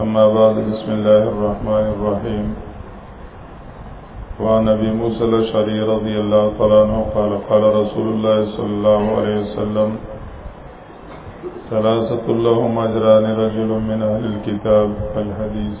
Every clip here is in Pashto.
أما بعد بسم الله الرحمن الرحيم وعن نبي موسى الأشعري رضي الله طال عنه قال قال رسول الله صلى الله عليه وسلم ثلاثة لهم أجران رجل من أهل الكتاب الحديث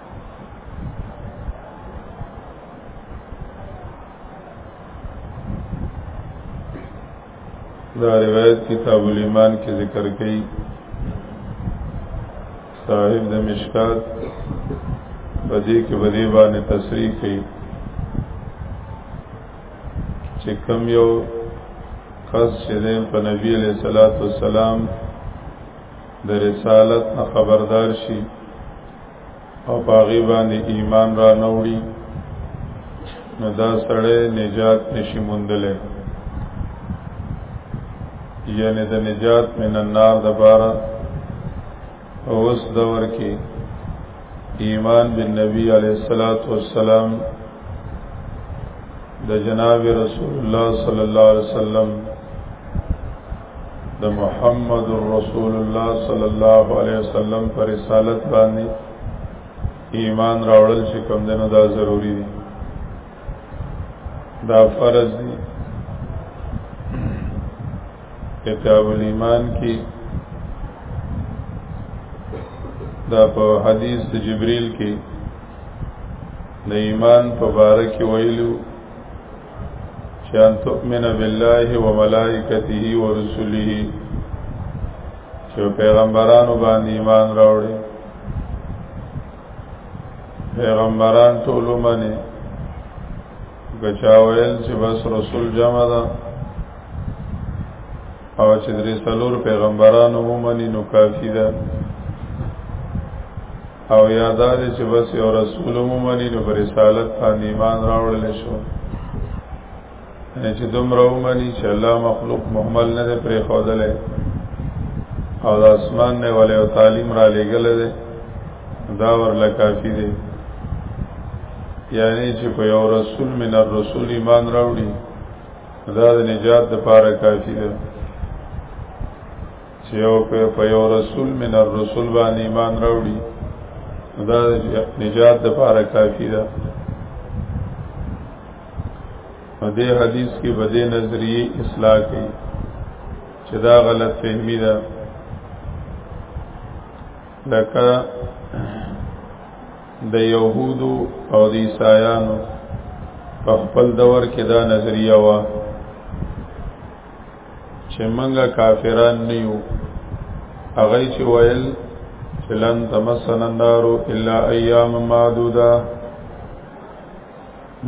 دا روایت کتاب الایمان کې ذکر کړي صاحب د مشکات په دې کې بدی باندې تصریح کړي چې کم یو کس چې دین په نبی علیہ الصلوۃ والسلام د رسالت خبردار شي او پاغي باندې ایمان را نوړي نو دا سړی نجات نشي موندلې یعنی د نجات من النار د بارا اوس دور کې ایمان بالنبی علیہ الصلات والسلام د جناب رسول الله صلی الله علیه وسلم د محمد رسول الله صلی الله علیه وسلم پر رسالت باندې ایمان راوړل چې کوم دنه دا ضروری دی دا فرض دی کتاب الایمان کې دا په حدیث د جبرئیل کې د ایمان په باره کې ویلو شان تؤمن بالله وملائکته ورسله چې پیغمبرانو باندې ایمان راوړي پیغمبران ټول منه بچاویل چې بس رسول جمع ده او چې درې څلور پیغمبرانو ومني نو کافی ده او یادا دې چې بس یو رسول مو مني نو پر رسالت باندې ایمان راوړل شو چې دومره ومني چې الله مخلوق محمل نه دی پرې ښودلی او د اسمان نه ولې او تعلیم را لېږلی دی دا ورله کافي دی یعنی چې په یو رسول من الرسول ایمان راوړي دا د نجات د پاره کافي ده چې یو په یو رسول من الرسول باندې ایمان راوړي دا نجات د پاره کافی ده دې حدیث کې بده نظریه اصلاح کړي چې دا غلط فهمي ده لکه د يهودو او د عیسایانو په خپل دور کې دا نظریه وه چې منګه کافران نه یو هغه چې ویل چې لن تمسن النار الا ایام معدوده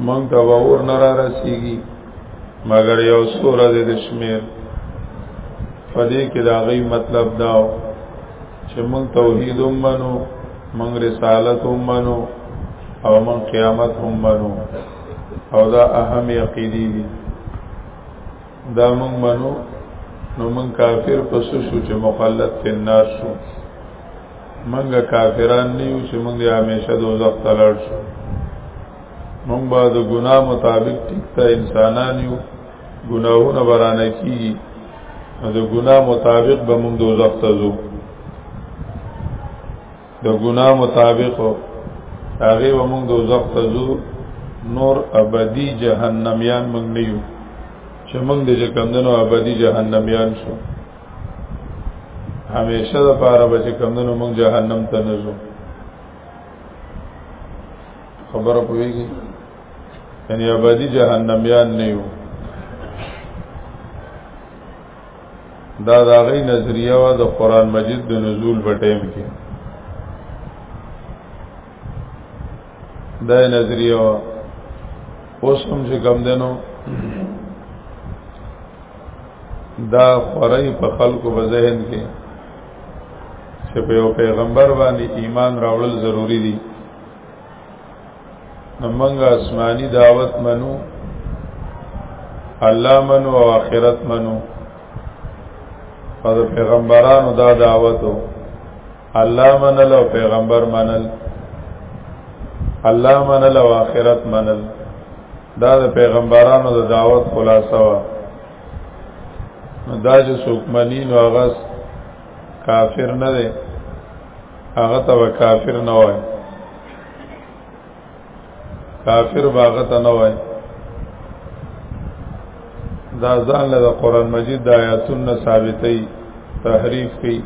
مونږ ته اور نه را رسیږي مګر یو سوره د شمیر پدې کې دا غي مطلب داو چې مونږ توحید هم منو مونږ رسالت هم منو او مونږ قیامت هم منو او دا اهم عقیدې دي دا موږ منو نو موږ کافر پس شو چې مخلد په النار شو موږ کافران نه یو چې موږ همیشه دوزخ ته لړ شو موږ به د ګناه مطابق ټیک ته انسانان یو ګناهونه برانه کیږي د ګناه مطابق به موږ دوزخ ته ځو د ګناه مطابق هغه و موږ دوزخ ته ځو نور ابدی جهنميان موږ نه یو چې موږ د کمندونو ابدی جهنميان شو همیشه د پاره به چې کمندونو موږ جهنم ته نه ځو خبره پوهیږي یعنی ابدی جهنميان نه یو دا دا غي نظریه وا د قران مجید د نزول په ټیم کې دا نظریه وا اوس هم چې کم دنو دا خورای په خلکو په ذهن کې چې په یو پیغمبر باندې ایمان راوړل ضروری دي نمنګ آسمانی دعوت منو الله منو او آخرت منو او پیغمبرانو دا دعوتو الله منل او پیغمبر منل الله منل او آخرت منل دا د پیغمبرانو د دعوت خلاصه وا دا چې څوک منی نو هغه کافر نه دی هغه ته کافر نه وای کافر باغه ته نه وای دا ځان له قران مجید د آیاتونو ثابتې تحریف کی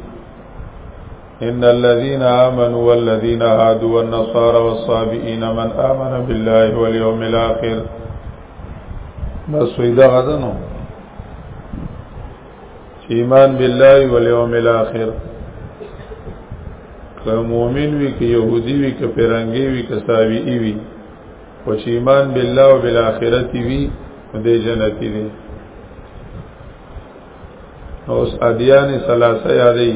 ان الذين امنوا والذين هادوا والنصارى والصابئين من امن بالله واليوم الاخر بس ویدا غدنو چې ایمان بالله والیوم الاخر که مؤمن وي که يهودي وي که پیرنګي وي که ساوي وي خو چې ایمان بالله او بالاخره وي د جنتی دی اوس ادیان ثلاثه یادې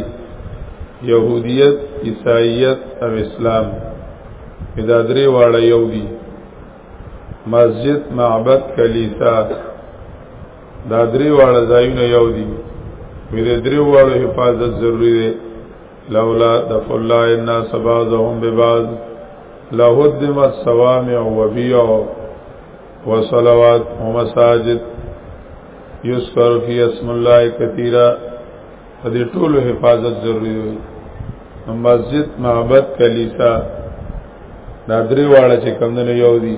يهوديت عیسایت او اسلام دا درې واړه یو دي مسجد معبد کلیسا دا درې واړه ځایونه یو دي وی د درې واړو حفاظت ضروری دی لولا دفع الله الناس بعضهم ببعض لهدم الصوامع وبيع وصلوات ومساجد یذكر فی اسم الله کثیرا په دې ټولو حفاظت ضروری دی مسجد معبد کلیسا دا درې واړه چې کمونه یو دي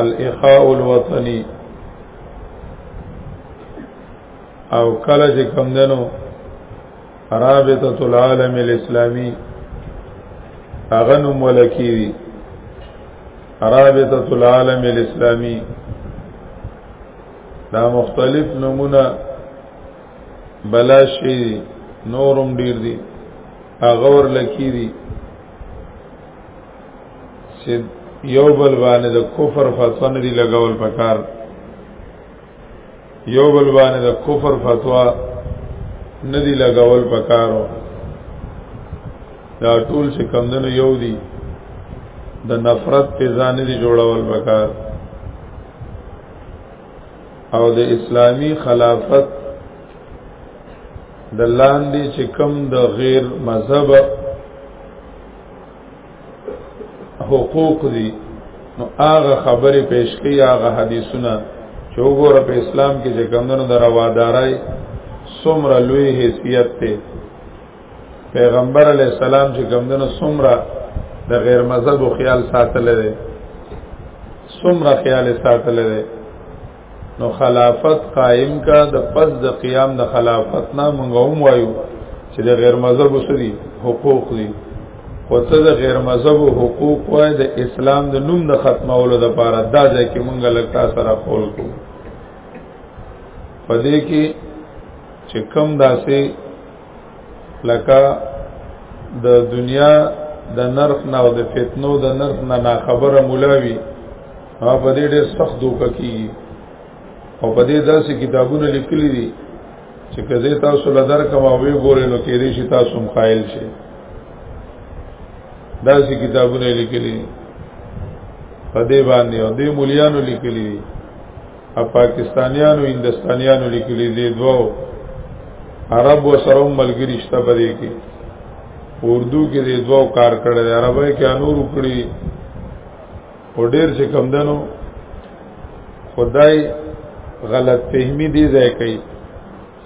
الاخاء الوطنی او کله چې کم دنو رابطه العالم الاسلامی هغه نوم ولکی دي رابطه العالم الاسلامی دا مختلف نمونه بلاشی دي نورم ډیر دي هغه ور لکی دي چې یو بل باندې د کفر فتوا نه دی لګول پکار یو بل باندې د کفر فتوا نه دی لګول پکارو دا ټول چې کمندونو یو دی د نفرت په ځان دی جوړول پکار او د اسلامی خلافت د لاندې چې کم د غیر مذهب حقوق دي نو هغه خبره پیش کوي هغه حدیثونه چې وګوره په اسلام کې چې کمندونو د روادارای څومره لوی حیثیت ته پیغمبر علی السلام چې کمندونو څومره د غیر مذهب خیال ساتل دي څومره خیال ساتل دي نو خلافت قائم کا د پس د قیام د خلافت نه مونږ هم وایو چې د غیر مذهب سری حقوق دي خو ته د غیر مذهب حقوق وای د اسلام د نوم د ختمولو د پاره دا ځکه مونږ لکه سره خول کو پدې کې چې کم داسې لکه د دنیا د نرخ نه او د فتنو د نرخ نه نا خبره مولاوي هغه په دې ډېر سخت دوکه کیږي او په دې داسې کتابونه لیکلي دي چې کله تاسو لدر کما وی ګورئ نو کې دې شي تاسو مخایل شي داسې کتابونه لیکلي په دې باندې او دې مولیانو لیکلي ا پاکستانیانو هندستانیانو لیکلي دي دوه عرب و سره ملګری شته بری کې اردو کې دي دوه کار کړل عربی کې انور کړی او ډیر چې کم دنو خدای غلط فهمی دی ځای کوي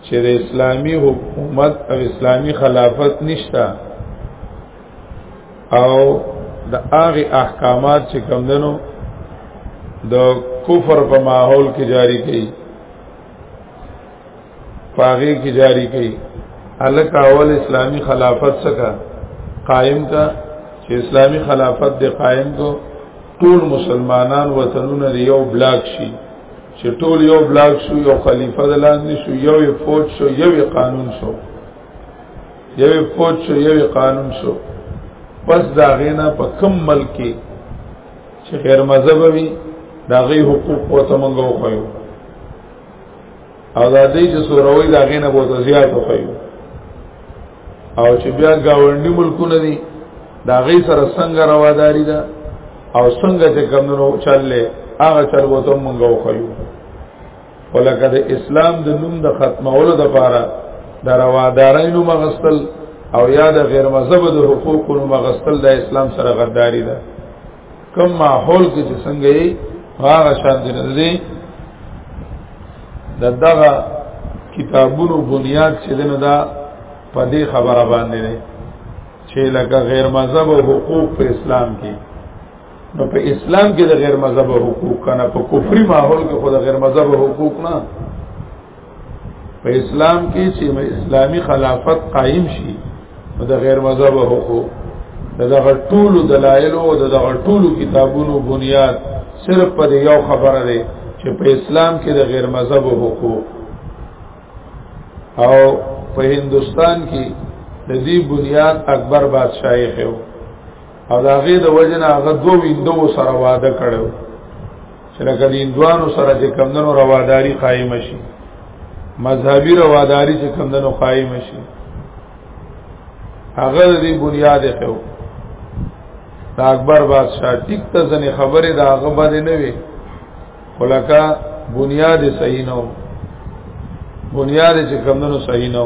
چې د اسلامی حکومت او اسلامی خلافت نشتا او د هغه احکامات چې کمندنو د کفر په ماحول کې جاری کړي پاغي کې جاری کړي الک اول اسلامی خلافت څخه قائم کا چې اسلامی خلافت د قائم کو ټول مسلمانان وطنونه یو بلاک شي چې ټول یو بلاک شو یو خلیفہ د لاندې شو یو فوج شو یو قانون شو یو فوج شو یو قانون شو پس دا غینا په کم ملک کې چې غیر مذهب وي دا غي حقوق او تمنګو خويو او دا دې چې سوروي دا غینا بہت زیات خويو او چې بیا گاونډي ملکونه دي دا غي سره څنګه رواداری ده او څنګه چې کمنو چللې هغه چل وته مونږ وخیو ولکه د اسلام د نوم د ختمولو د پاره د روادارینو مغستل او یا د غیر مذهب د حقوقو مغستل د اسلام سره غداری ده کوم ماحول کې چې څنګه یې هغه شان دي نه دي د دغه کتابونو بنیاد چې دنه دا په دې خبره باندې دی چې لکه غیر مذهب او حقوق په اسلام کې نو په اسلام کې د غیر مذهب او حقوق کنه په کفري ماحول کې خو د غیر مذهب او حقوق نه په اسلام کې چې اسلامی خلافت قائم شي د غیر مذهب حقوقو دغه ټول دلایل او دغه ټول کتابونو بنیاد صرف په یو خبره ده چې په اسلام کې د غیر مذهب حقوقو او په هندستان کې د دې بنیاد اکبر بادشاہي خو او دا غي د وجنه هغه دوه ویندو سره واده کړو چې لکه د اندوانو سره چې کمندونو رواداری قائم شي مذهبي رواداری چې کمندونو قائم شي هغه د بنیاد خو دا اکبر بادشاہ ټیک ته ځنې خبره دا هغه باندې نه وي خلکا بنیاد صحیح نه بنیاد چې کمندونو صحیح نه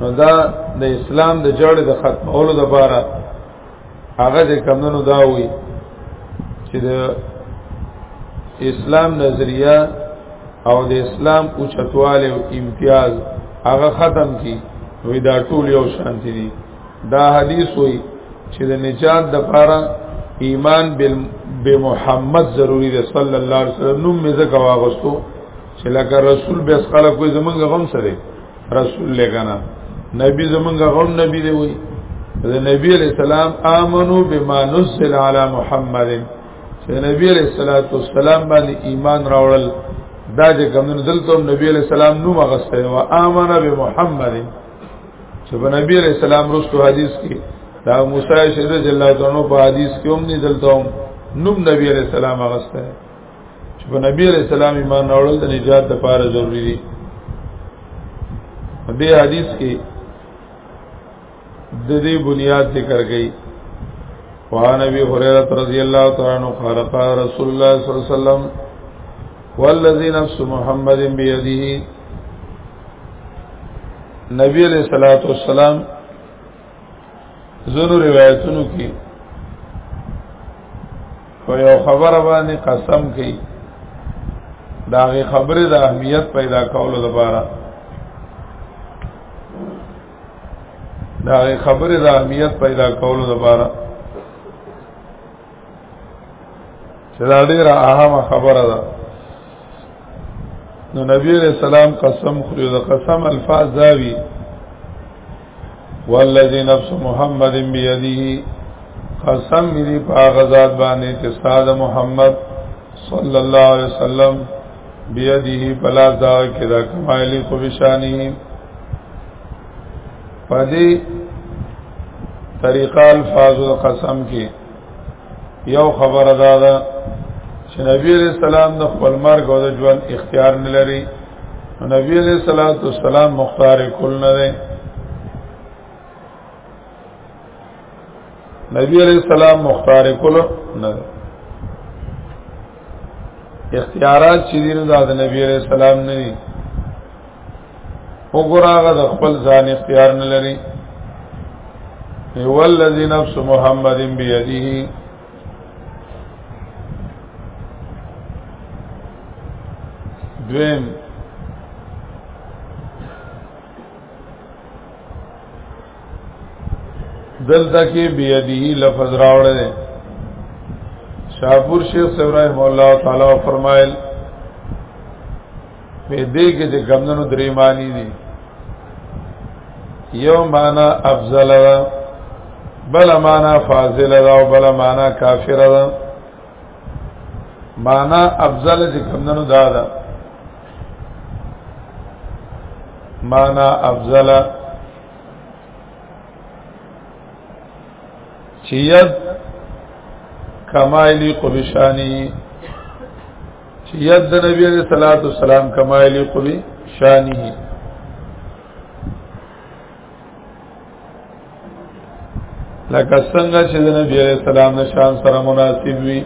نو دا د اسلام د جړې د ختمولو لپاره هغه د کمونو دا وي چې د اسلام نظریه او د اسلام اوچتواله او امتیاز هغه ختم کی وی دا ټول یو شانتی دي دا حدیث وی چې د نجات د لپاره ایمان به محمد ضروری ده صلی الله علیه وسلم نوم مې زکه واغستو چې لکه رسول به خلک کوئی زمونږ غم سره رسول لګنا نبی زمونږ غم نبی دی وای د نبی علیہ السلام امنو بما نزل علی محمد چې نبی علیہ الصلوۃ والسلام باندې ایمان راوړل دا چې کوم دلته نبی علیہ السلام نو مغسته او امنه به محمد چې په نبی علیہ السلام رسو حدیث کې دا موسی شهید جل الله تعالی په حدیث کې هم نه دلته نوم نبی علیہ السلام مغسته چې په نبی علیہ السلام ایمان راوړل د نجات لپاره ضروری دي په دې حدیث کې د دې بنیاد ذکر کړي وعن ابي هريره رضي الله تعالى عنه قال قال رسول الله صلى الله عليه وسلم والذي نفس محمد بيده نبی علیہ الصلوۃ والسلام زونو روایتونو کې په یو خبره باندې قسم کوي دا غي خبره د اهمیت پیدا کولو لپاره دا غي خبره د اهمیت پیدا کولو لپاره چې دا ډیره اهمه خبره ده نو نبی علیہ السلام قسم خوري دا قسم الفاظ داوی والذي نفس محمد بيده قسم دې په غزاد باندې چې استاد محمد صلی الله علیه وسلم بيده بلا دا کې دا کمالي خو بشانی پدې طریقه الفاظ القسم کې یو خبر ادا ده چې نبی علیہ السلام د خپل مرګ او د ژوند اختیار نه لري نبی علیہ الصلوۃ والسلام مختار کل نه دی نبی علیہ السلام مختار کل نه دی اختیارات چې دین د نبی علیہ السلام نه دي وګوراغه د خپل ځان اختیار نه لري هو الذي نفس محمد بيده دویم دلته کې بيدی لفظ راوړل دي شاپور شیخ ابراهیم الله تعالی فرمایل په دې کې د کمندونو درې معنی دي یو معنا افضل ده بل معنا فاضل ده او بل معنا کافر ده معنا افضل چې کمندونو دا ده معنا افضل چې ید کمایلی قبشانی چې یاد د نبی علیہ الصلوۃ والسلام کما یلیق به شانه لکه څنګه چې د نبی علیہ السلام د شان سره مناسب وي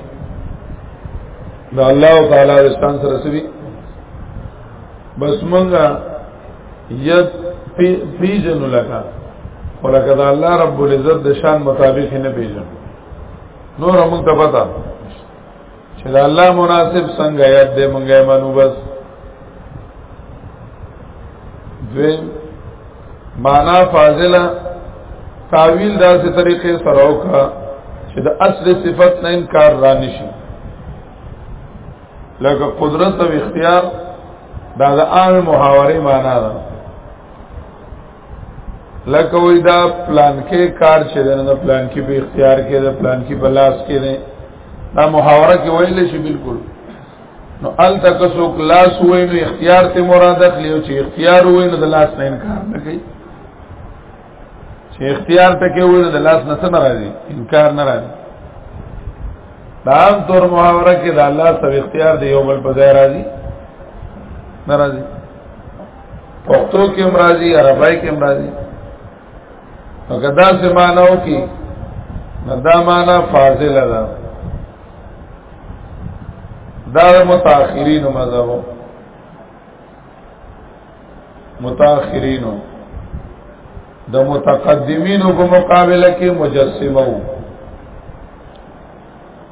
د الله تعالی د شان سره سوي بس مونږه یت پیجن لکا ولکه دا الله رب العزت د شان مطابق نه پیجن نور موږ ته پتا چې د الله مناسب څنګه آیات دې مونږه منو بس دوی معنا فاضله تعویل داسې طریقې سره وکړه چې د اصل صفت نه انکار را نشي لکه قدرت او اختیار دا د عام محاورې معنا ده لکه وی دا پلان کې کار چې دا پلان کې په اختیار کې دا پلان کې بلاس کې نه دا محاوره کې ویل شي بالکل نو ال تک سو کلاس وې نو اختیار ته مراد اخلي او چې اختیار وې نو د لاس نه انکار نه کوي چې اختیار ته کې وې نو د لاس نه سم راځي انکار نه راځي دا عام طور محاوره کې د الله سو اختیار دی یو بل په ځای راځي ناراضي پښتو کې مرادي عربی کې مرادي نو کدا سه معنی او کې دا معنی فاضل ده دا متأخرین مذهب متأخرین د متقدمینو په مقابله کې مجسمه وو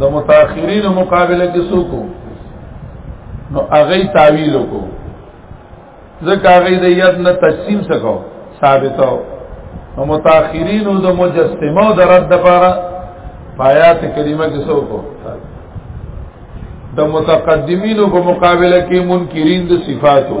د متأخرین مقابله کې څوک نو هغه تعویل کو ځکه هغه د یاد نه تقسیم سکو ثابتو نو متأخرین د مجسمه د رد لپاره آیات کریمه کې څوک د متقدمینو په مقابله کې منکرین د صفاتو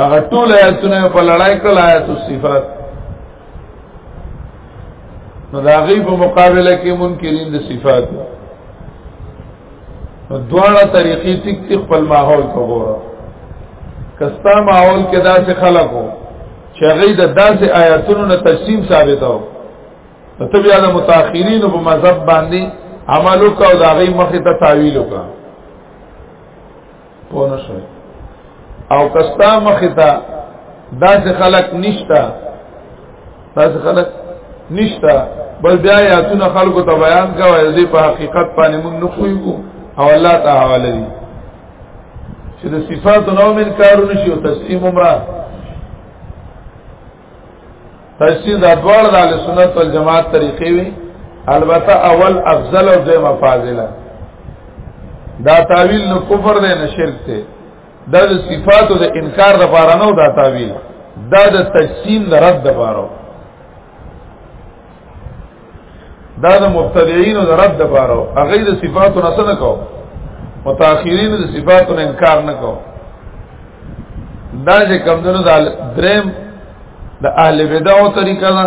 هغه ټول آیاتونه په لړای کړل آیات الصفات نو دا غي په مقابله کې منکرین د صفات نو دواړه طریقې ټیک ټیک خپل ماحول ته وګوره کستا ماحول کې داسې خلکو چې هغه د داسې آیاتونو نه تجسیم ثابتو نو ته بیا د متأخرینو په مذهب باندې عمل وکاو دا غي مخه ته تعویل وکاو پوه نه شوي او کستا مخې ته داسې خلک نشته داسې خلک نشته بل بیا یاتونه خلکو ته بیان کوي چې په حقیقت باندې موږ نه کوو او الله تعالی دی چې د صفات نو من کارونه شي او تسلیم عمره تفسیر دا دوړ د سنت والجماعت طریقې وي البته اول افضل او دویم فاضله دا تعویل نو کفر دی نه شرک دی دا د صفاتو د انکار د پاره نه دا تعویل دا د تجسیم د رد د پاره دا د مبتدعين او رد د پاره هغه د صفاتو نه څه کو متأخرین د صفاتو نه انکار نه کو دا چې کمزونو د دریم د اهل بدع او طریقه دا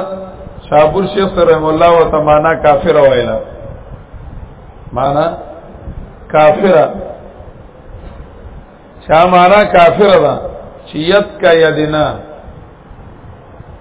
شابور شیخ رحم الله و تمانا کافر ویلا معنا کافر چا معنا کافر دا چې یت کا یدنا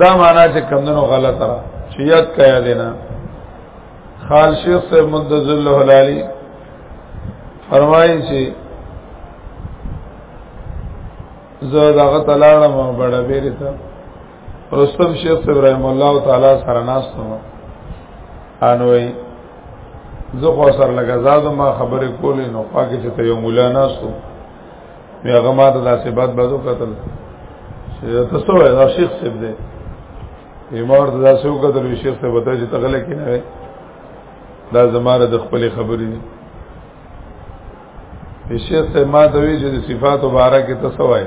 دا معنا چې کمندونو غلط را چې یاد کیا دینا خال شیخ سے مدذ الله علی فرمایي چې زه دغه تلاړم او بڑا بیره ته رستم شیخ ابراهیم الله تعالی سره ناستم انوي زه خو سره لګزاد ما خبرې کولې نو پاکه چې ته یو مولا ناستم مې هغه ما ته داسې بد بد وکتل چې تاسو وای دا شیخ صاحب دی ایمار ته داسې وکتل چې شیخ صاحب وته چې تغله کې نه دا زماره د خپل خبرې دي شیخ صاحب ما ته وی چې صفات مبارکه تاسو وای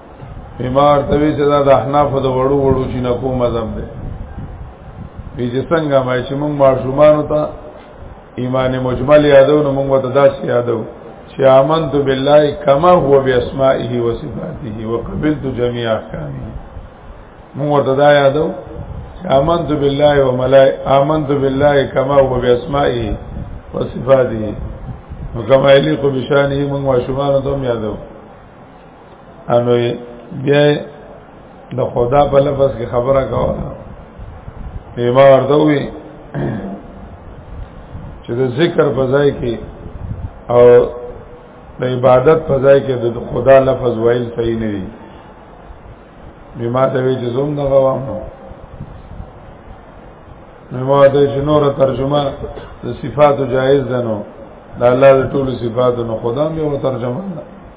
بیمار ته وی چې دا د احناف د وړو وړو چې نه کوم مذهب دی وی چې څنګه ما چې موږ ماشومان ته ایمان مجمل یادو نو موږ ته داس یادو چې آمنت بالله کما هو باسمائه و صفاته وقبلت جميع احکامه موږ ته دا یادو چې آمنت بالله و ملائکه آمنت بالله کما هو باسمائه و صفاته وکما الیق بشانه موږ ماشومان ته یادو انو بیا د خدا په لفظ کې خبره کوله ما ورته وی چې د ذکر په ځای کې او د عبادت په ځای کې د خدا لفظ ویل صحیح نه دی بما ته وی چې زوم نه غوام نو ما ته چې نور ترجمه د صفاتو جایز ده نو د الله د ټولو صفاتو نو خدا مې و ترجمه ده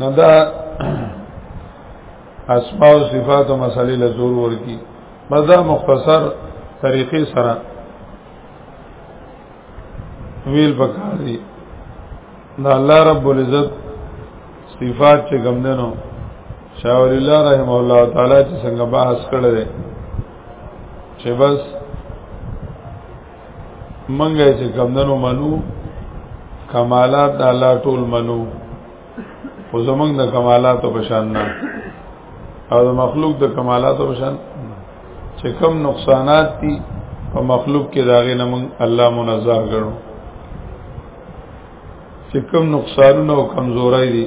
نو دا اسماء او صفات او مسالې له زور ورکی مزه مختصر طریقې سره ویل پکار دي دا الله رب العزت صفات چې ګمندنو شاور الله رحم الله تعالی چې څنګه بحث کړل چې بس منګه چې کمندنو منو کمالات د الله ټول منو خو زمنګ د کمالات په شان نه او د مخلوق د کمالات په شان چې کم نقصانات دي په مخلوق کې داغه نه من الله منزه ګڼو چې کم نقصانونه او کمزوري دي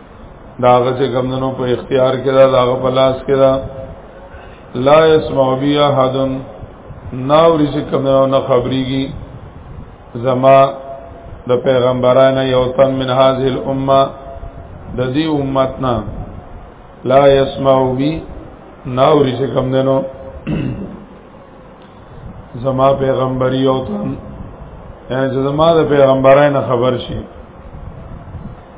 دا هغه چې کمندونو په اختیار کې دا هغه په لاس کې دا لا يسمع بي احد ناوري چې کمندونو نه خبريږي زما د پیغمبرانو یو تن من هذه الامه د دې امتنا لا يسمع بي ناوري چې کمندونو زما پیغمبري یو تن یعنی زما د پیغمبرانو خبر شي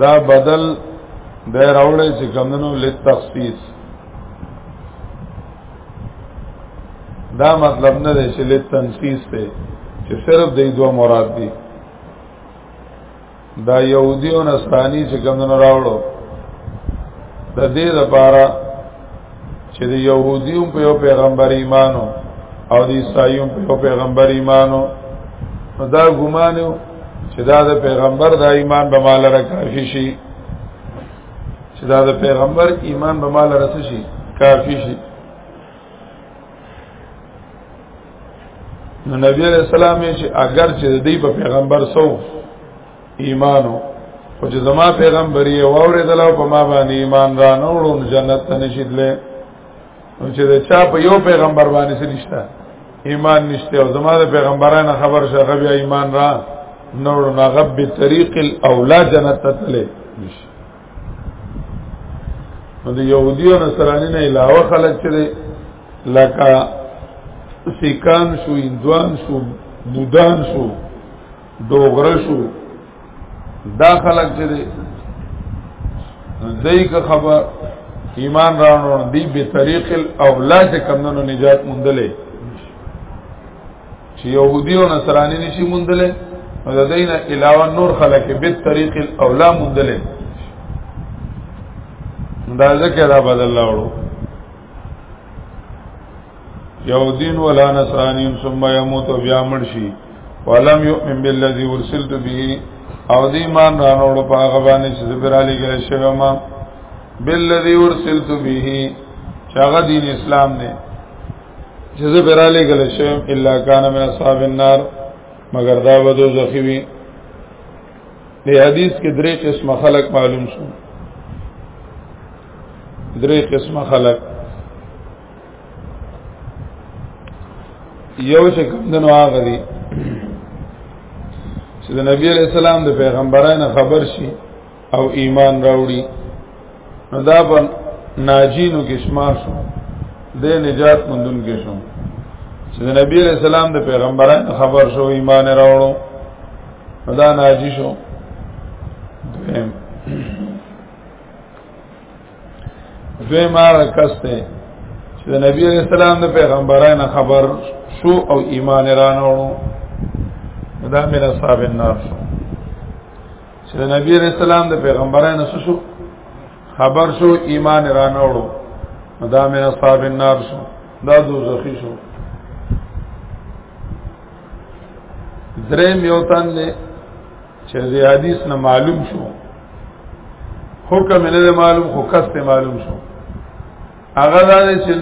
دا بدل د راوړې چې کمندونو لید تخصیص دا مطلب نه دی چې لید تنسیص دی چې صرف د دوه مراد دي دا يهودي او نصراني چې کمندونو راوړو د دې لپاره چې د يهوديو په یو پیغمبر ایمانو او د عیسایو په یو پیغمبر ایمانو دا ګمانو چې دا د پیغمبر دا ایمان به مال را کافی شي چې دا د پیغمبر ایمان به مال را شي کافی شي نو نبی علیہ السلام چې اگر چې د دې په پیغمبر سو ایمانو او چې زما پیغمبري واورې دلاو په ما باندې ایمان را نه وړو جنت ته نشیدلې نو چې دا چا په یو پیغمبر باندې څه نشته ایمان نشته او زماده پیغمبرانه خبر شغه بیا ایمان را نور نغب به طریق الاولا جنت تله نو د يهودي او نصراني نه علاوه خلک چې لکه سیکان شو اندوان شو بودان شو دوغره شو دا خلق چې دی دای که خبر ایمان راوړو دی به طریق الاولا چې کمندونو نجات مونډلې چې يهودي او نصراني نشي مونډلې نو د دین علاوه نور خلک به طریق الاولا مونډلې دا ځکه دا بدل لاړو یو دین ولا نصرانی ثم يموت بیا مرشی ولم يؤمن بالذي ورسلت به او دې ایمان را نوړ په هغه باندې چې زبر علی ګل شوی ما بالذي ورسلت به چاغه دین اسلام نه چې زبر علی ګل شوی الا کان من اصحاب النار مگر دا ودو زخیوی دی حدیث کې درې قسم خلق معلوم شو درې قسمه خلق یو چې کوم دنو هغه دي چې د نبی علی السلام د پیغمبرانو خبر شي او ایمان راوړي نو دا په ناجینو کې شمار شو د نجات مندون کې شو چې د نبی علی السلام د پیغمبرانو خبر شو ایمان راوړو دا ناجی شو دویم دوی مار کسته چې د نبی علیہ السلام د پیغمبرانو خبر شو او ایمان رانو دا مې اصحاب النار شو چې د نبی علیہ السلام د پیغمبرانو شو خبر شو ایمان رانو دا مې اصحاب النار شو دا دوزخی شو درې میوتان له چې د حدیث نه معلوم شو حکم نه معلوم خو کس ته معلوم شو هغه دا چې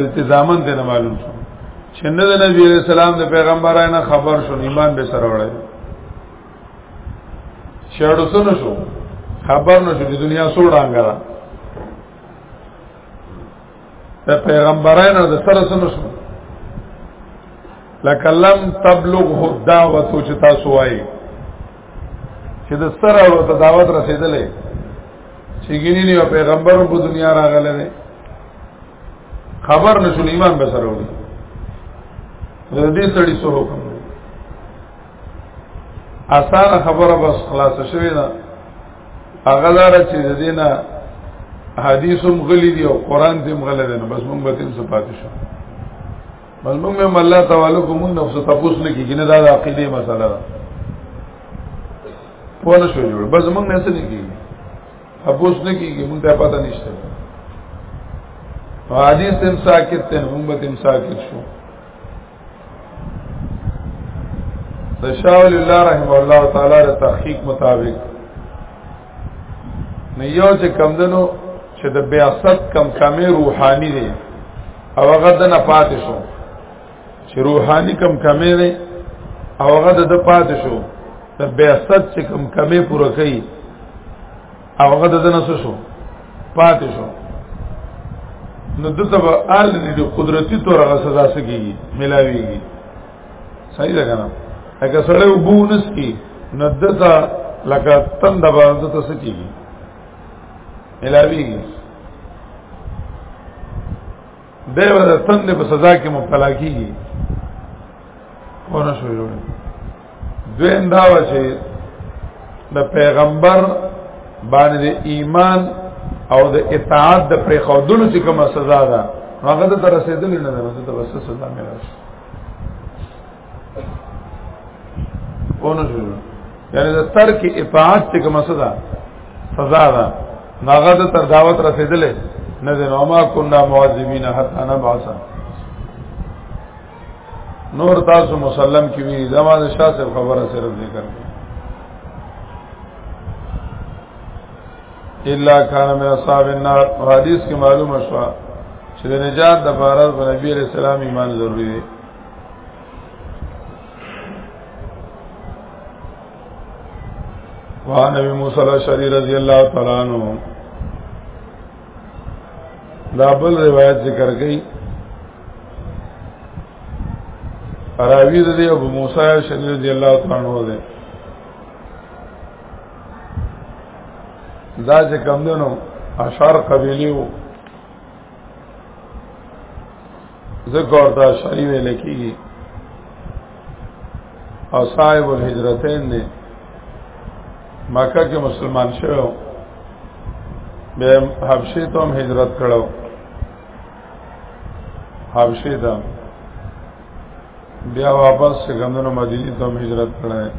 التزامن ته نه معلوم شو چې نه د نبی علیہ السلام د پیغمبرانه خبر شو ایمان به سره وړي شړو سره شو خبر نه شو د دنیا سوړانګا د پیغمبرانو د سره سره شو لکه لم تبلغه الدعوه چې تاسو وایي چې د سره ورته دعوت رسیدلې چې ګینه نه پیغمبر په دنیا راغله نه خبر نشو ایمان به سره وړي د دې سړي سره حکم دی اسانه خبره بس خلاص شوه دا هغه لار چې د دینه حدیثم غلی دی او قران دې مغله دی بس مونږ به تم صفات شو بس مونږ هم الله تعالی کوم نفس تپوس نه کیږي نه دا د عقیده مسله ده په نه شو جوړ بس مونږ نه څه نه کیږي تپوس نه کیږي مونږ ته پته نشته حدیث تم ساکت ته مونږ به تم ساکت شو د شاول الله رحم الله تعالی د تحقیق مطابق نه یو چې کم دنو چې د بیاست کم کمی روحانی دی او هغه د نه پاتې شو چې روحانی کم کمی دی او هغه د پاتې شو د بیاست چې کم کمی پوره کړي او هغه د دنه شو پاتې شو نو دته به ال دې قدرتي تور هغه سزا سکیږي ملاويږي صحیح ده کنه اګه سره وبونس کی نو دته لکه تند به دته سکیږي ملاويږي دی به د تند په سزا کې مبتلا کیږي ونه شو جوړ دویم دا و چې د پیغمبر باندې ایمان او د اطاعت د پرې خودلو چې کومه سزا ده هغه ته رسیدلې نه ده نو ته بس سزا مې راځي پونه شو یعنی د ترک اطاعت چې کومه سزا سزا ده ناغه د تر دعوت رسیدلې نه د نوما کنا معذبین حتا نه باسا نور تاسو مسلم کی وی زما د شاه صاحب خبره سره ذکر الا کان من اصحاب النار حدیث کې معلومه شو چې د نجات د فارغ نبی علیہ السلام ایمان ضروری دی وعن ابي موسى الاشعري رضي الله تعالى عنه دا بل روایت ذکر کړي راوی د ابو موسی الاشعري رضی الله تعالی عنہ ده دا چې کم دنو اشعار قبيله ذکر دا شری ویل کیږي او صاحب الهجرتین دی مکه کې مسلمان شوی به حبشه ته هم هجرت کړو حبشه ته بیا واپس څنګه مدینه ته هجرت کړای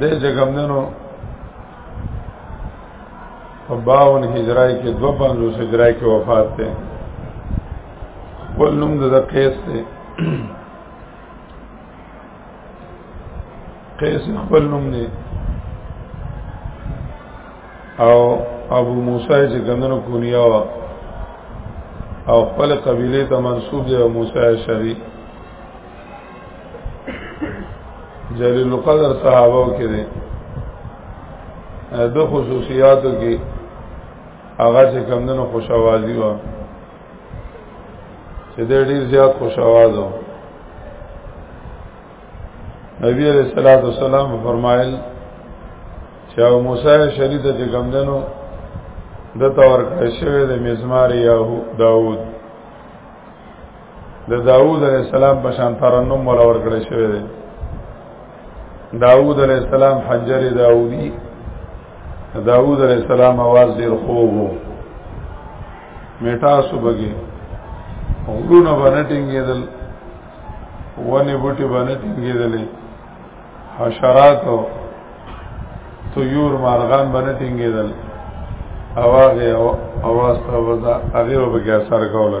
د جګمنو په 52 هجری کې 250 هجری کې وفات ده خپل نوم د قیس دی قیس خپل نوم دی او ابو موسی چې ګندنو کونیا وا او خپل قبیله ته منسوب دی او موسی شری جلیل القدر صحابه کې دي د خصوصیاتو کې هغه چې کمندونو خوشاوازی و چې د ډیر زیات خوشاواز و نبی علیہ الصلوۃ والسلام فرمایل چې او موسی شریعت چې کمندونو د تور کړی شوی د مزمار یاهو داوود د داوود علیه السلام په شان ترنم ولا ورکړی شوی دی داوود علیه السلام حنجر داوودی داوود علیه السلام आवाज ډیر خوږ وو میټا صبحګي غلونه باندې ټینګېدل ونی بوټي باندې ټینګېدلې حشرات او طيور مارغان باندې ټینګېدل اواز او اواز ته وځه هغه به کې اثر کوله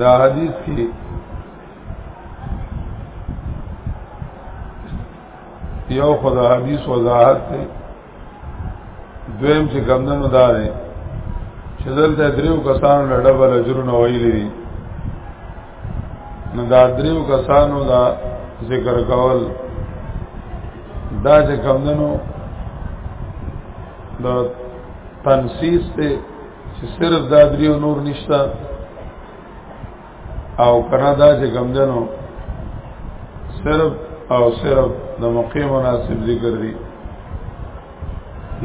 دا حدیث کې یو خدا حدیث وضاحت ته دویم چې کمندونو دا دی چې دلته دریو کسانو له ډبل اجرونه ویلي دي نو دا دریو کسانو دا ذکر کول دا چې کمندونو د تنسیس ته چې صرف دا درې نور نشتا او کنا دا چې کم دنو صرف او صرف د موقع مناسب ذکر دی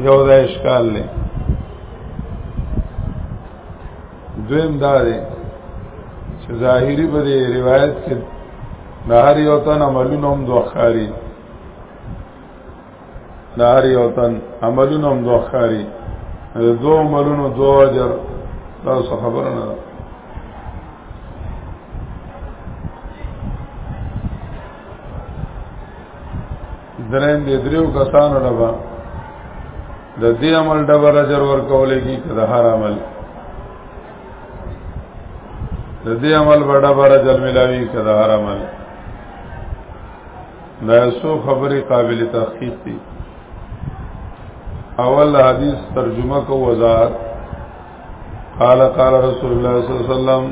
یو دا اشکال لې دویم دا دی چې ظاهری په روایت کې د هر یو تن عملونه هم دوه خاري دا هر یو تن عملونه هم دوه ښکاري دو عملونو دو اجر دا څه خبره نه ده درېم دې دریو کسانو لبا د دې عمل ډبر اجر ورکول کی کده هر عمل د دې عمل ډبر اجر ملاوي کده هر عمل دا سو خبرې قابل تحقیق دي اول حدیث ترجمه کو وضاحت قال قال رسول الله صلی الله علیه وسلم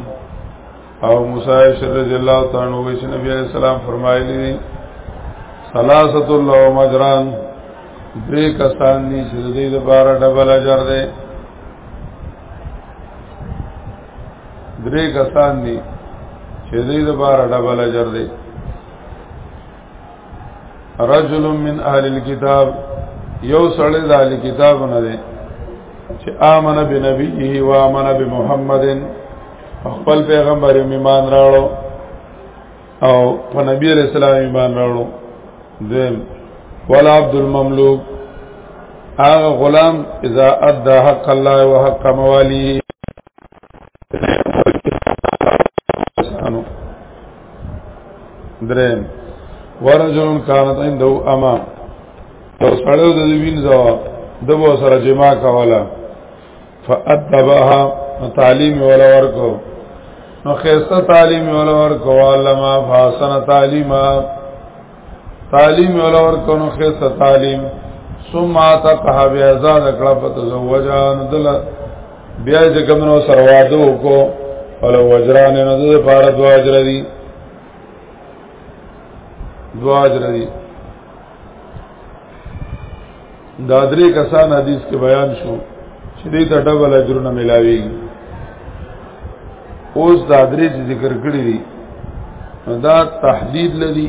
او موسی شر رضی الله تعالی عنہ چې نبی علیہ السلام فرمایلی دي ثلاثه الله مجران درې کسان دي چې د دې لپاره ډبل اجر دی درې کسان دي چې دې لپاره ډبل اجر دی رجل من اهل الكتاب یو سړی د اهل کتاب نه دی چې امن بنبیه و امن بمحمد خپل پیغمبر ایمان راړو او په نبی علیہ السلام ایمان راړو دیم ولا عبد المملوک هغه غلام اذا ادى حق الله وحق موالیه درم ورجلون کانت عنده اما یو سړیو د وین زوا د بو سره جما کولا فادبها تعلیم ولا ورکو نو خیسته تعلیم ولا ورکو علما فاسن تعلیما تعلیم ولا ورکو نو خیسته تعلیم ثم اتقها بیازاد کړه فتزوجان دل بیا چې کومو سره واده وکړو ولو وجران نه د پاره دوا اجر دي دوا اجر دي دا درې کسان حدیث کې بیان شو چې دې ته ډبل اجرونه ملاويږي اوس دا درې ذکر کړی دي دا تحدید لدی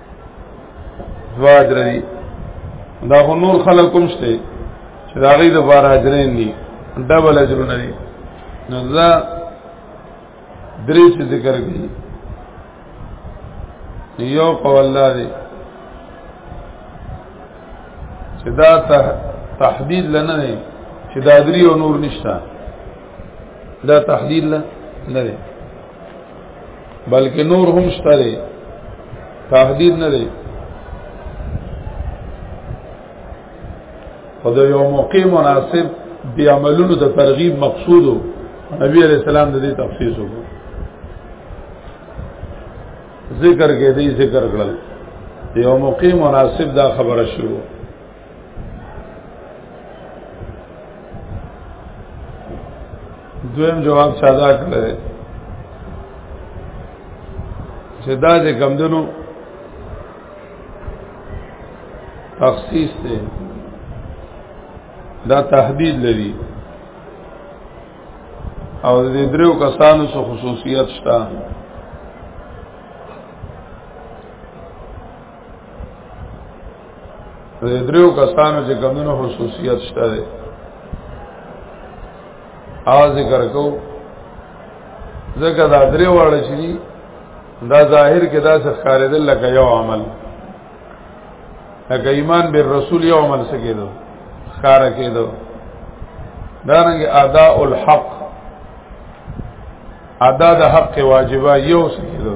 زواج ردی دا خو نور خلق کوم شته چې دا غي د بار اجرین دي ډبل اجرونه دي نو دا درې څه ذکر کړي یو قول الله دی چې دا تحدید لنه نه چې دا درې او نور نشته دا تحدید لنه نه بلکې نور هم شته دی تهدید نه دی او د یو موقع مناسب دی عملونو د ترغیب مقصودو نبی علیہ السلام د دې تخصیص وکړ ذکر کې دې ذکر کړل یو موقع مناسب دا خبره شروع دویم جواب ساده کړی چې دا چې کمدنو تخصیص دی دا تحدید لري او د دریو کسانو څخه خصوصیت شته د دریو کسانو چې کمونو خصوصیت شته دی او ذکر کو ځکه دا درې واړه چې دي دا ظاهر کې دا څه خارېدل لکه یو عمل لکه ایمان بر رسول یو عمل څه کېدو خار کېدو دا رنګ ادا الحق ادا د حق واجبہ یو څه کېدو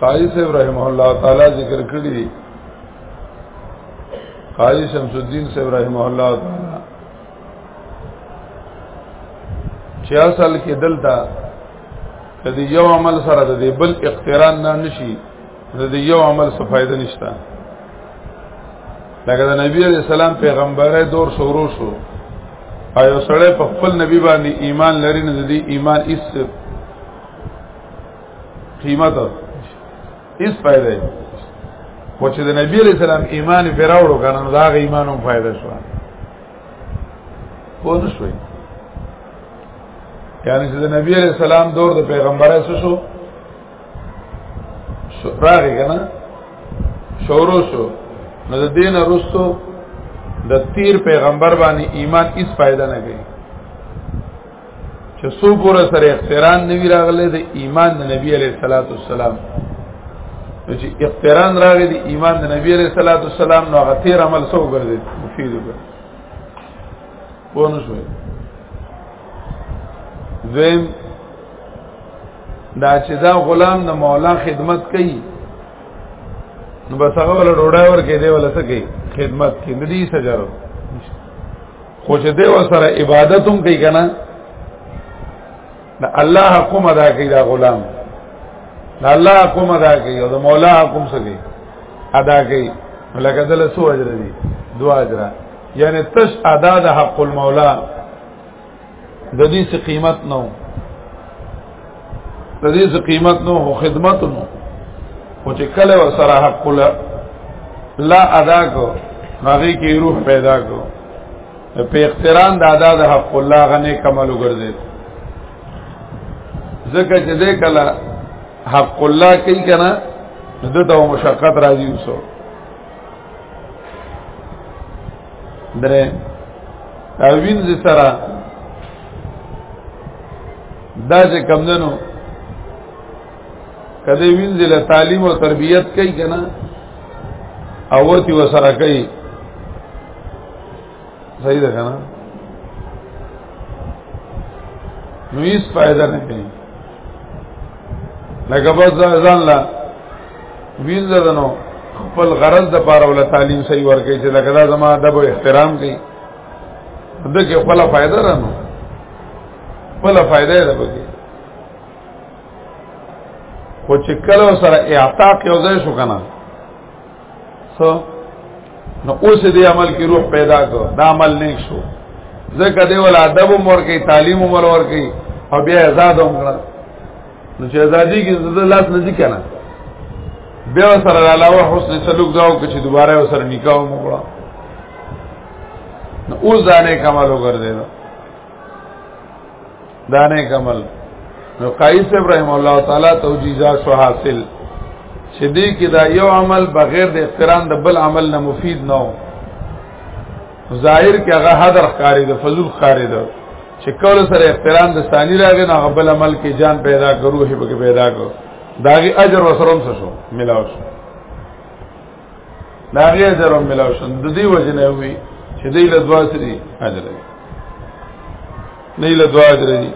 قاضی صاحب رحم الله تعالی ذکر کړی دی قاضی شمس الدین صاحب رحم الله تعالی چې اصل کې دلته د یو عمل سره د بل اقتران نه نشي د دې یو عمل څه فائدہ نشته لکه د نبی علیہ السلام پیغمبره دور شروع شو او یو سړی په خپل نبی باندې ایمان لري نه دی ایمان اس قیمت اس فائدہ دی خو چې د نبی علیہ السلام ایمان پیراوړو کنه دا غ ایمان هم فائدہ شو پوه نه شوي یعنی چې د نبی علیہ السلام دور د پیغمبره شو شو راغی کنه شورو شو نو د دین رستو د تیر پیغمبر باندې ایمان هیڅ فائدہ نه کوي چې سو پورا سره اقتران نوی راغله د ایمان د نبی علیہ الصلوۃ والسلام نو چې اقتران راغی د ایمان د نبی علیہ الصلوۃ والسلام نو هغه تیر عمل سو ګرځي مفید وګرځي پوه نه شوي زم دا چې دا غلام د مولا خدمت کوي نو بس هغه ول ډوډۍ ورکې دی ول څه کوي خدمت کوي ندي سجارو خو چې دی وسره عبادت هم کوي کنه دا الله حکم ادا کوي دا غلام دا الله حکم ادا کوي او دا مولا حکم څه کوي ادا کوي لکه دل سو اجر دي دوا اجر یعنی تش ادا د حق المولا د دې څه قیمت نو د دې څه قیمت نو او خدمت نو او چې کله وسره حق لا لا ادا کو هغه کې روح پیدا کو په اقتران د ادا د حق الله غنه کمال وګرځي ځکه چې دې کله حق الله کوي کنه دته مشقت راځي وسو درې او وینځ سره دا چې کم دنو کده وینځ له تعلیم او تربیت کوي کنه او ورته وسره کوي صحیح ده کنه نو هیڅ فائدہ نه کوي لکه بس ځان لا وینځه دنو خپل غرض د پاره ول تعلیم صحیح ورکړي چې لکه دا زما ادب او احترام کوي دغه خپل فائدہ رانو خپل فائدہ ده بګي خو چې کله سره اعتاق یو ځای شو کنه سو نو اوس دې عمل کې روح پیدا کو دا عمل نه شو ځکه دې ول ادب عمر کې تعلیم عمر ور کې او بیا آزاد عمر نو چې آزادي کې زړه لاس نه ځي کنه بیا سره علاوه حسن سلوک داو کې چې دوباره سره نکاح وکړه نو اوس ځانې کمال وګرځیدل دانه کمل نو قیس ابراهیم الله تعالی توجیزا شو حاصل چې دې کې دا یو عمل بغیر د اقتران د بل عمل نه مفید نه و ظاهر کې هغه حذر ښکاری د فضل ښکاری ده چې کول سره اقتران د ثانی راغی نه قبل عمل کې جان پیدا کرو هی به پیدا کرو داغي اجر وسرم شو ملاو شو دا غي اجر هم ملاو شو د دې وجه نه وي چې دې له دوا سری اجر دی نه له دوا اجر دی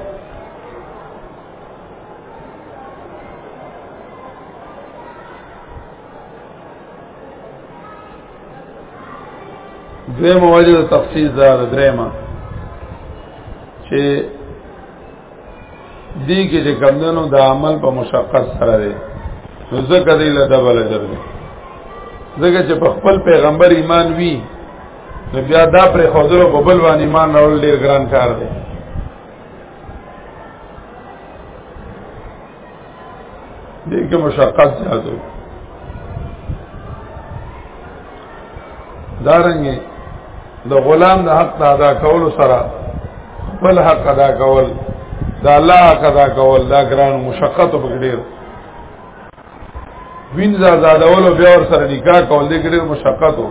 دویم وجه د تخصیص دار درېما چې دی کې چې کمدنو د عمل په مشقت سره دی نو ځکه دی له دبل اجر دی ځکه چې په خپل پیغمبر ایمان وی نو بیا دا پر خضر په بل باندې ایمان راول ډیر ګران کار دی دې کې مشقت زیات وي دارنګي د غلام د حق ادا کول سره بل حق ادا کول دا الله حق ادا کول دا ګران مشقت په ډیر وینځه زادول بیا ور سره نکاح کول دې ډیر مشقت وو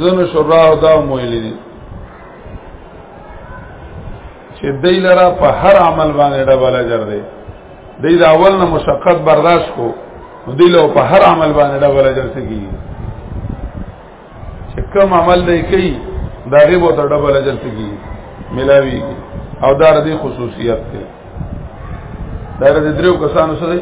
زنو شراو دا مویلی دی چې دی لرا په هر عمل باندې ډبل اجر دی دی دا اول نه مشقت برداشت کو دی له په هر عمل باندې ډبل اجر سکی چې کوم عمل دی کوي دا غیب او ډبل اجر کوي ملاوي او دا ردی خصوصیت دی دا ردی درو کسانو سره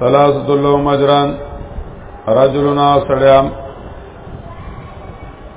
ثلاثه اللهم اجران رجلنا سلام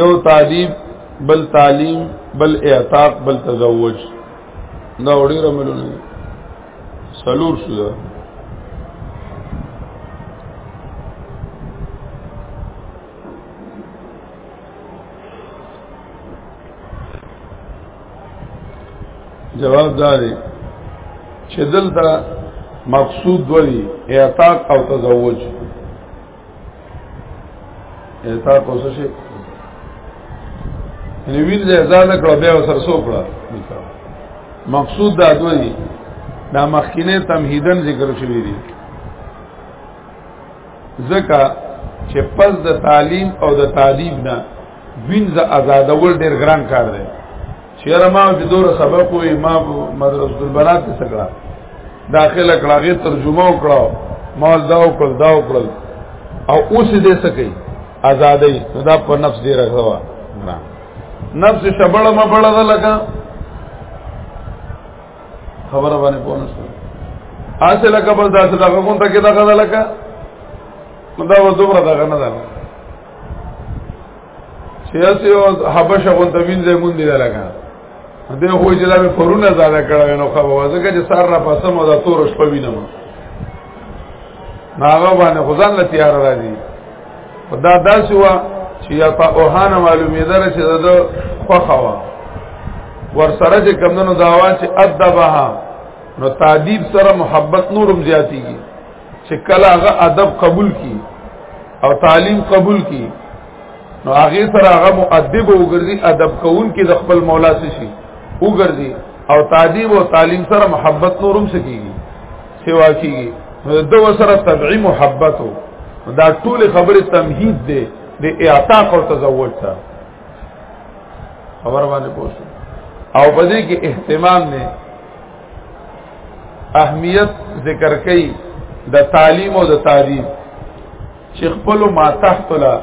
یو تعلیب بل تعلیم بل اعتاق بل تزوج دا وړي رملونه سلور شو دا جواب داري چې دلته مقصود دوی اعتاق او تزوج تا کوسه شي ان ویل زه زاده کړو بیا وسر سو کړو مقصود دا دوی دي دا مخکینه تمهیدن ذکر شوی دي ځکه چې پس د تعلیم او د تعذیب نه وینځه آزادول ډیر ګران کار دی چیرې ما د دوره سبق وې ما مدرسۃ البنات څخه کړه داخله کړه غي ترجمه وکړه ما دا وکړ دا وکړ او اوس دې سکی آزادې دا په نفس دې راغوا نه نفس شبړه مبړه ده لگا خبره باندې پونه شو اصل لکه بس دا څه دا کوم ته کې دا غدا لکه دا و دومره دا غنه ده سیاسی او حبش غون تمین زمون دی لگا دې خو چې دا پرونه زاده کړو نو خو وځګه چې سار را پاسم او دا تور شپه وینم ناغه باندې خدان له تیار راځي خدا داسې وا چې یا په اوهانه معلومې دره چې دا خوخه وا ور سره چې کمندونو داوا چې ادبها نو تعذیب سره محبت نورم زیاتیږي چې کله هغه ادب قبول کی او تعلیم قبول کی نو هغه سره هغه مؤدب وګرځي ادب کوون کې د خپل مولا شي وګرځي او تعذيب او تعلیم سره محبت نورم سکیږي سیوا کیږي نو دو سره طبعي محبت دا ټول خبره تمهید ده د اعتاق او تزوج ته خبر باندې پوښتنه او په دې کې اهتمام نه اهمیت ذکر کړي د تعلیم او د تعلیم چې خپل ما تحت لا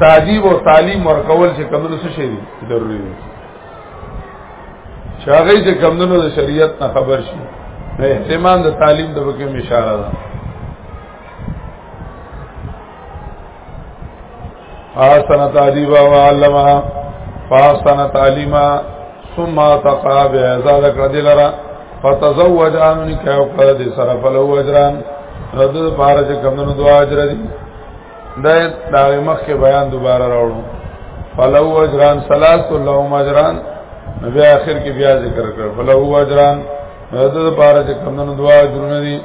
تعذيب او تعلیم ورکول چې کمونو څه شي ضروري دي شاغې چې کمونو د شریعت نه خبر شي نه اهتمام د تعلیم د بکم اشاره ده احسن تعذيبا وعلما فاحسن تعليما ثم تقى بعزاد قدلرا فتزوج عن نکاح قد صرف له اجران رد بار چې کمنو دوا اجر دي دا دا مخ کې بیان دوباره راوړو فلو اجران ثلاث لهم اجران نبی اخر کې بیا ذکر کړ فلو اجران رد بار چې کمنو دوا اجرونه دي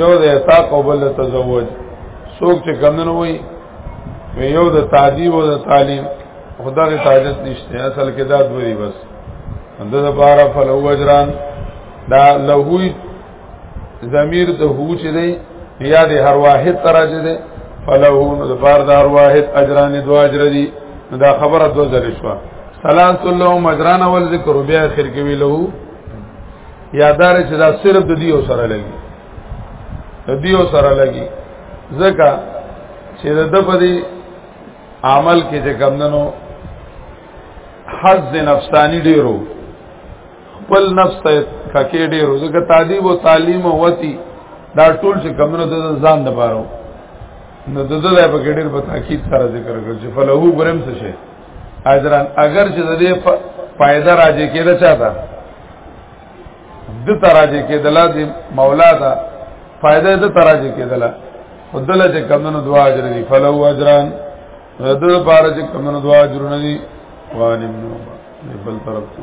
یو د اعتاق او بل تزوج څوک چې کمنو وي یو د تعذیب او د تعلیم خدا کې تاجت نشته اصل کې دا دوی بس د لپاره فلو اجران دا لهوی ضمیر د هو چې دی یا د هر واحد تراجه دی فلو نو د بار د هر واحد اجران دو اجر دي دا خبره دو ځل شو سلام الله مجران ول ذکر بیا اخر کې وی له یادار چې دا صرف د دیو سره لګي د دیو سره لګي ځکه چې د دپدی عمل کې چې کمندنو حز نفسانی ډیرو خپل نفس ته ککې ډیرو ځکه تعذيب او تعلیم او وتی دا ټول چې کمندنو د ځان د بارو نو د دې په کې ډیر په تاکید سره ذکر کړ چې فلهو برم څه شي اجران اگر چې د دې فائدہ راځي کېده چاته د تراځي کېده لا دي مولا دا فائدہ د تراځي کېده لا خدل چې کمنو دعا اجر دي فلو اجران دغه لپاره چې کمنو دعا اجر نه دي وانم نو بل طرف ته